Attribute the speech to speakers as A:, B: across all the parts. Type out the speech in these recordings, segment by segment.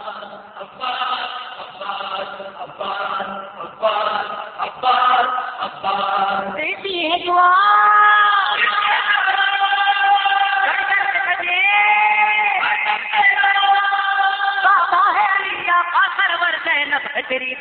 A: دیتی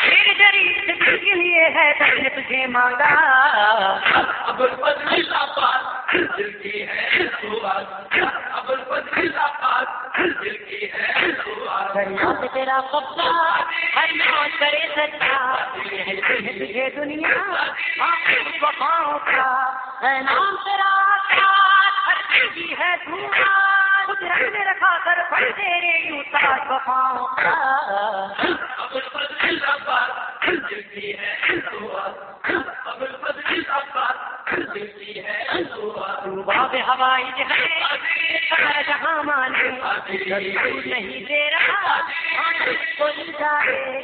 A: تیری جری لیے ہے در نے تجھے مانگا۔
B: اب الفتح الفاظ دیتی ہے دعا اب الفتح الفاظ دیتی ہے دعا
A: دریا سے تیرا قبضہ ہر موت کرے سچا ہے تجھے دنیا وفاؤں کا نام تیرا کی ہے نے رکھا کر پڑ تیرے یوں تاج وفاؤں کا۔ جہاں جہاں کوئی جائے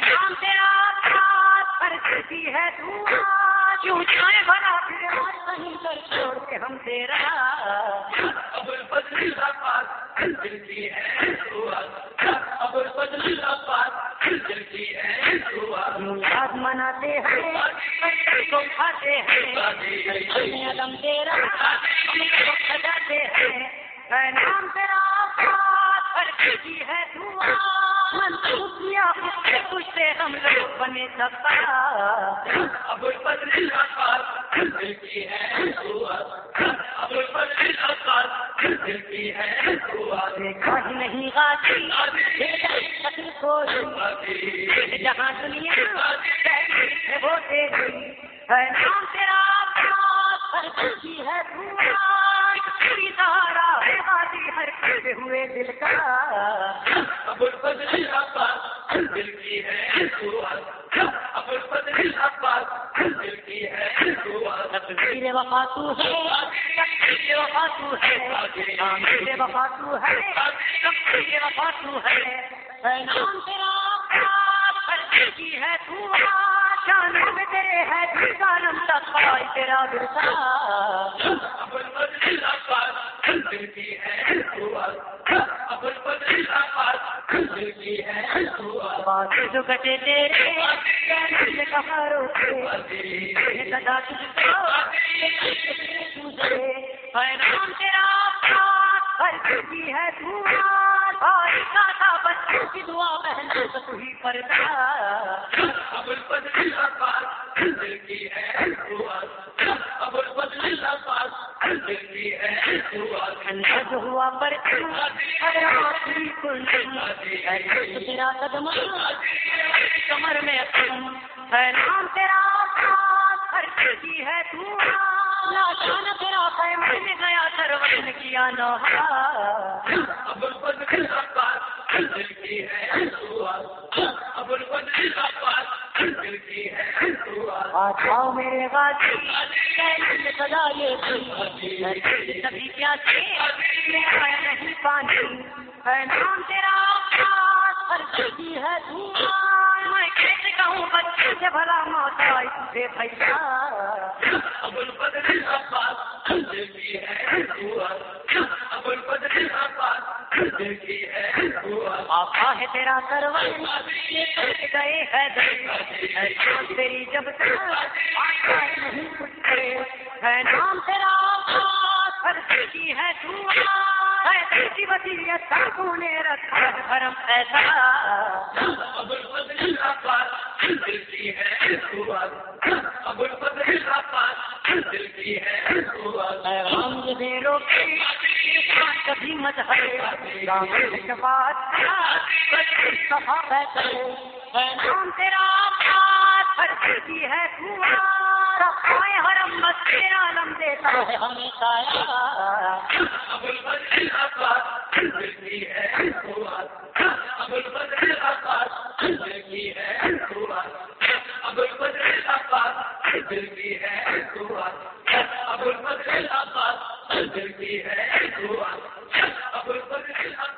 A: نام تیرا پر کسی ہے کیوں جائے بھلا پھر کر چھوڑ کے ہم تیرا
B: ہے۔ ہے
A: یاد مناتے ہیں کو کھاتے ہیں اپنے تیرا سجاتے ہیں نام تیرا ہے۔ سے ہم لوگ بنے
B: ہے ہے
A: دیکھا ہی نہیں غازی قتل کو جہاں دنیا ہے وہ تیری ہے نام تیرا خوشی ہے کھڑے ہوئے دل کا۔
B: اب الفتح الفاظ دیتی ہے دعا اب الفتح الفاظ دیتی ہے دعا
A: تقدیر وفا تو ہے تقدیر وفا تو ہے۔ تقدیر وفا تو ہے تقدیر وفا تو ہے۔ اے نام تیرا ہر خوشی ہے دعا شان میں تیرے ہے تک تیرا دل
B: ہے ہے
A: بات جو کٹے تیرے ہارو سے سدا تجھے اے نام تیرا خوشی ہے دعا۔ بھائی کا تھا بچوں کی دعا بہن تو ہی پردہ
B: اب الفتح الفاظ دیتی ہے
A: پر تیرا قدم کمر میں قدم ہے نام تیرا ہر ہے دعا ناشان تیرا خیمے میں گیا سرور نے کیا نوحا
B: اب الفتح ہے دعا اب الفتح
A: آؤ میرے غازی کیسے سزا یہ تھی۔ سبھی کیا تھے؟ پانی ہے نام تیرا ہر ہے دعا میں کیسے کہوں بچے سے بھلا موت آئی بھیا
B: اب الفتح الفاظ دیتی ہے دعا اب الفتح الفاظ دیتی ہے دعا
A: آقا ہے تیرا سرور گئے ہے تیری جب تک، آقا نہیں کچھ ہے نام تیرا ہر ہے دعا وسیعت سب نے رکھا ہے ایسا
B: اب الفتح ہے دعا اب الفتح الفاظ ہے دعا
A: پیغام یہ کبھی مت ہٹے رام شفاعت صفا ہے نام تیرا کی ہے حرم ہے
B: ابو البدر ہے ابو البدر آقاش ہے ابو البدر ہے ابو ابو البدر